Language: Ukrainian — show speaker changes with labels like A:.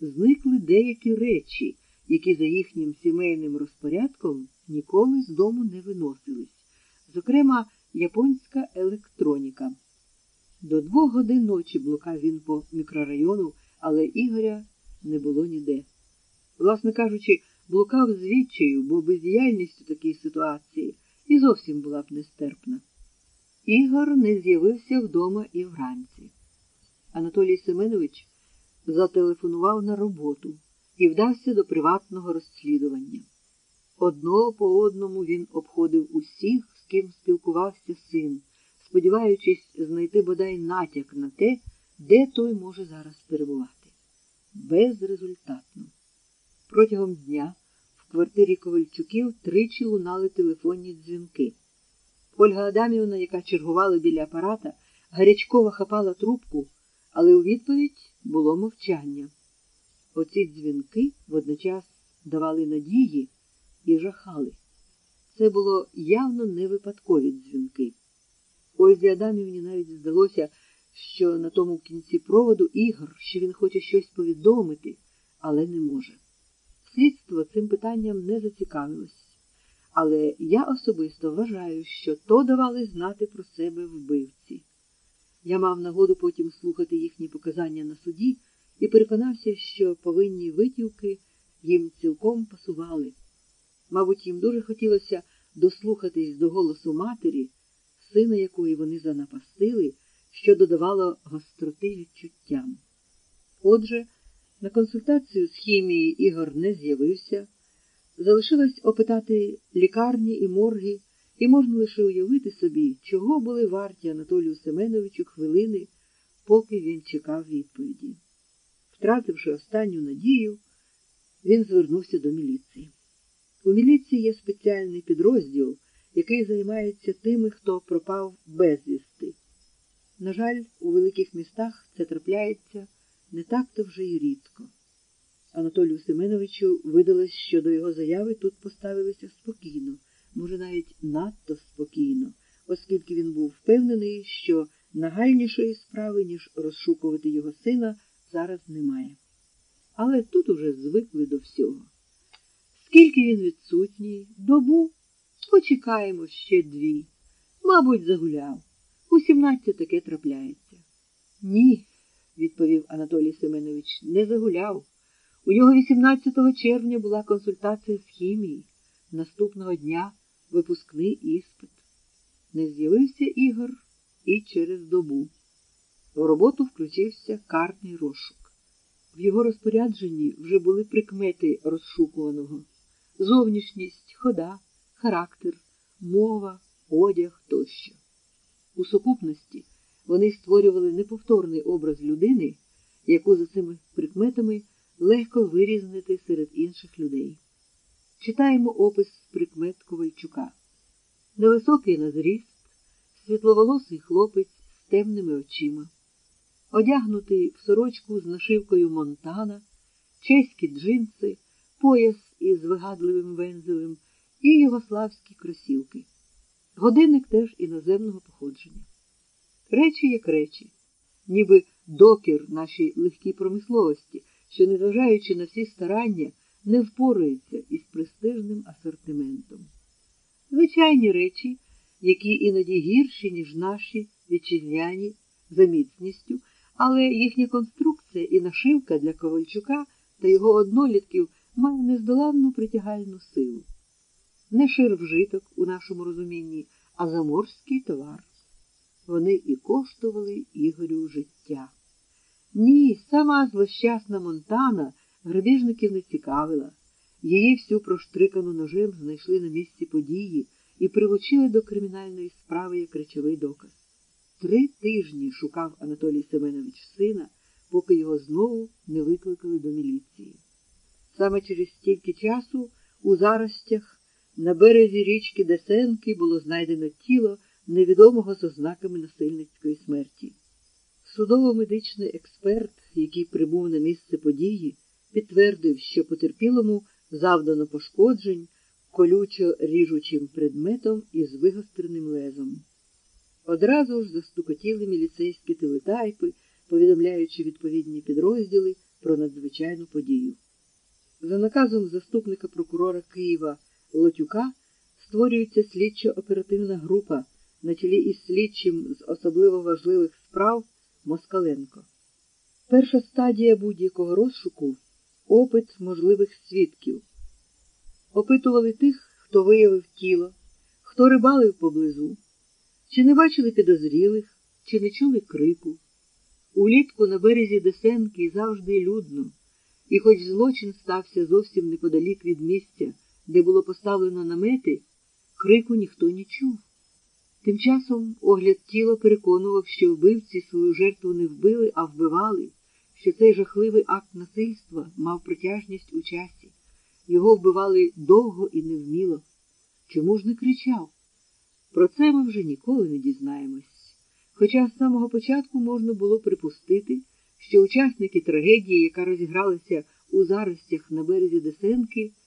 A: зникли деякі речі, які за їхнім сімейним розпорядком ніколи з дому не виносились, зокрема, японська електроніка. До двох годин ночі блукав він по мікрорайону, але Ігоря не було ніде. Власне кажучи, блукав з відчаю, бо бездіяльність у такій ситуації і зовсім була б нестерпна. Ігор не з'явився вдома і вранці. Анатолій Семенович зателефонував на роботу і вдався до приватного розслідування. Одного по одному він обходив усіх, з ким спілкувався син, сподіваючись знайти бодай натяк на те, де той може зараз перебувати. Безрезультатно. Протягом дня в квартирі Ковальчуків тричі лунали телефонні дзвінки. Ольга Адамівна, яка чергувала біля апарата, гарячково хапала трубку, але у відповідь було мовчання. Оці дзвінки водночас давали надії і жахали. Це було явно не випадкові дзвінки. Ользі Адамівні навіть здалося, що на тому кінці проводу ігор, що він хоче щось повідомити, але не може. Слідство цим питанням не зацікавилось, але я особисто вважаю, що то давали знати про себе вбивці. Я мав нагоду потім слухати їхні показання на суді і переконався, що повинні витівки їм цілком пасували. Мабуть, їм дуже хотілося дослухатись до голосу матері, сина якої вони занапастили, що додавало гостроти відчуттям. Отже, на консультацію з хімії Ігор не з'явився, залишилось опитати лікарні і морги, і можна лише уявити собі, чого були варті Анатолію Семеновичу хвилини, поки він чекав відповіді. Втративши останню надію, він звернувся до міліції. У міліції є спеціальний підрозділ, який займається тими, хто пропав безвісти. На жаль, у великих містах це трапляється не так-то вже й рідко. Анатолію Семеновичу видалось, що до його заяви тут поставилися спокійно, може, навіть надто спокійно, оскільки він був впевнений, що нагальнішої справи, ніж розшукувати його сина, зараз немає. Але тут уже звикли до всього. Скільки він відсутній, добу, почекаємо ще дві. Мабуть, загуляв. У сімнадцять таке трапляється. Ні, відповів Анатолій Семенович, не загуляв. У нього 18 червня була консультація з хімії. Наступного дня випускний іспит. Не з'явився Ігор і через добу. В роботу включився картний розшук. В його розпорядженні вже були прикмети розшукуваного зовнішність, хода, характер, мова, одяг тощо. У сукупності вони створювали неповторний образ людини, яку за цими прикметами легко вирізнити серед інших людей. Читаємо опис прикмет Ковальчука. Невисокий на зріст, світловолосий хлопець з темними очима, одягнутий в сорочку з нашивкою Монтана, чеські джинси, пояс із вигадливим вензелем і югославські кросівки. Годинник теж іноземного походження. Речі як речі, ніби докір нашій легкій промисловості, що, незважаючи на всі старання, не впорується із престижним асортиментом. Звичайні речі, які іноді гірші, ніж наші вітчизняні за міцністю, але їхня конструкція і нашивка для Ковальчука та його однолітків має нездоланну притягальну силу. Не шир вжиток у нашому розумінні, а заморський товар. Вони і коштували Ігорю життя. Ні, сама злощасна Монтана грабіжників не цікавила. Її всю проштрикану ножем знайшли на місці події і прилучили до кримінальної справи як речовий доказ. Три тижні шукав Анатолій Семенович сина, поки його знову не викликали до міліції. Саме через стільки часу у заростях на березі річки Десенки було знайдено тіло невідомого з ознаками насильницької смерті. Судово-медичний експерт, який прибув на місце події, підтвердив, що потерпілому завдано пошкоджень колючо ріжучим предметом із вигостреним лезом. Одразу ж застукотіли міліцейські телетайпи, повідомляючи відповідні підрозділи про надзвичайну подію. За наказом заступника прокурора Києва Лотюка створюється слідчо-оперативна група на чолі із слідчим з особливо важливих справ Москаленко. Перша стадія будь-якого розшуку опит можливих свідків. Опитували тих, хто виявив тіло, хто рибалив поблизу, чи не бачили підозрілих, чи не чули крику. Улітку на березі Десенки завжди людно, і хоч злочин стався зовсім неподалік від місця, де було поставлено намети, крику ніхто не чув. Тим часом огляд тіла переконував, що вбивці свою жертву не вбили, а вбивали, що цей жахливий акт насильства мав притяжність у часі. Його вбивали довго і невміло. Чому ж не кричав? Про це ми вже ніколи не дізнаємось. Хоча з самого початку можна було припустити, що учасники трагедії, яка розігралася у заростях на березі Десенки,